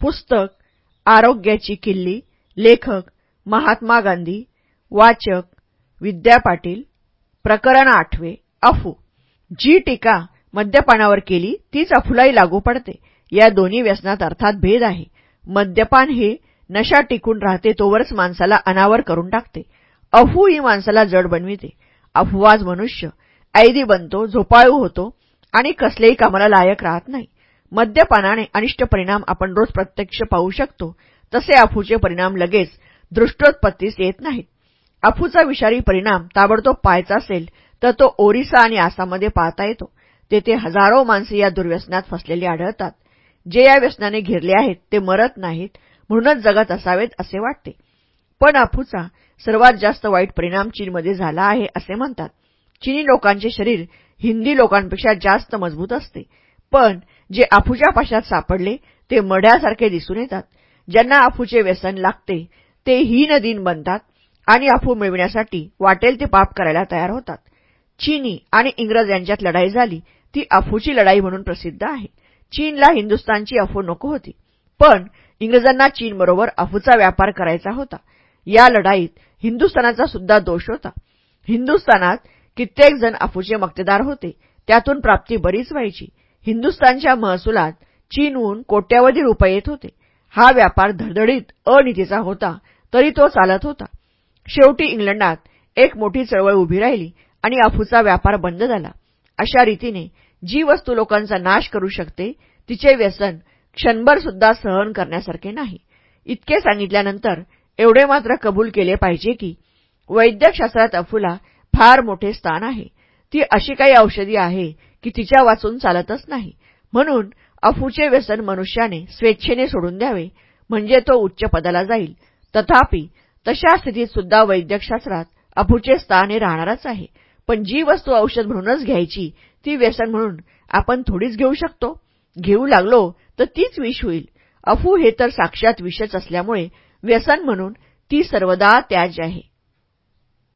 पुस्तक आरोग्याची किल्ली लेखक महात्मा गांधी वाचक विद्या पाटील प्रकरण आठवे अफू. जी टीका मद्यपानावर केली तीच अफूलाही लागू पडते. या दोन्ही व्यसनात अर्थात भेद आहे. मद्यपान हे नशा टिकून राहते तोवरच माणसाला अनावर करून टाकते. अफू ही माणसाला जड बनविते. अफवाज मनुष्य. ऐदी बनतो झोपाळू होतो आणि कसलेही कामाला लायक राहत नाही. मद्यपानाने अनिष्ट परिणाम आपण रोज प्रत्यक्ष पाहू शकतो. तसे अफूचे परिणाम लगेच दृष्टोत्पत्तीस येत नाहीत. अफूचा विषारी परिणाम ताबडतोब पाहायचा असेल तर तो ओरिसा आणि आसाममध्ये पाहता येतो. तेथे हजारो माणसे या दुर्व्यसनात फसलेली आढळतात. जे या व्यसनाने घेरले आहेत ते मरत नाहीत म्हणूनच जगत असावेत असे वाटते. पण अफूचा सर्वात जास्त वाईट परिणाम चीनमध्ये झाला आहे असे म्हणतात. चिनी लोकांचे शरीर हिंदी लोकांपेक्षा जास्त मजबूत असते. पण जे आफूच्या पाशात सापडले ते मढ्यासारखे दिसून येतात. ज्यांना अफूचे व्यसन लागते ते हीन दिन बनतात आणि अफू मिळविण्यासाठी वाटेल ते पाप करायला तयार होतात. चीनी आणि इंग्रज यांच्यात लढाई झाली ती अफूची लढाई म्हणून प्रसिद्ध आहे. चीनला हिंदुस्तानची अफू नको होती पण इंग्रजांना चीनबरोबर अफूचा व्यापार करायचा होता. या लढाईत हिंदुस्थानाचा सुद्धा दोष होता. हिंदुस्थानात कित्येक जण अफूचे मक्तेदार होते त्यातून प्राप्ती बरीच व्हायची. हिंदुस्थानच्या महसुलात चीनहून कोट्यावधी रुपये येत होते. हा व्यापार धडधडीत अनितीचा होता तरी तो चालत होता. शेवटी इंग्लंडात एक मोठी चळवळ उभी राहिली आणि अफूचा व्यापार बंद झाला. अशा रीतीने जी वस्तू लोकांचा नाश करू शकते तिचे व्यसन क्षणभर सुद्धा सहन करण्यासारखे नाही. इतके सांगितल्यानंतर एवढे मात्र कबूल केले पाहिजे की वैद्यकशास्त्रात अफूला फार मोठे स्थान आहे. ती अशी काही औषधी आहे की तिच्या वाचून चालतच नाही. म्हणून अफूचे व्यसन मनुष्याने स्वेच्छेने सोडून द्यावे म्हणजे तो उच्च पदाला जाईल. तथापि तशा स्थितीत सुद्धा वैद्यकशास्त्रात अफूचे स्थान हे राहणारच आहे. पण जी वस्तू औषध म्हणूनच घ्यायची ती व्यसन म्हणून आपण थोडीच घेऊ शकतो. घेऊ लागलो तर तीच विष होईल. अफू हे तर साक्षात विषच असल्यामुळे व्यसन म्हणून ती सर्वदा त्याज आहे.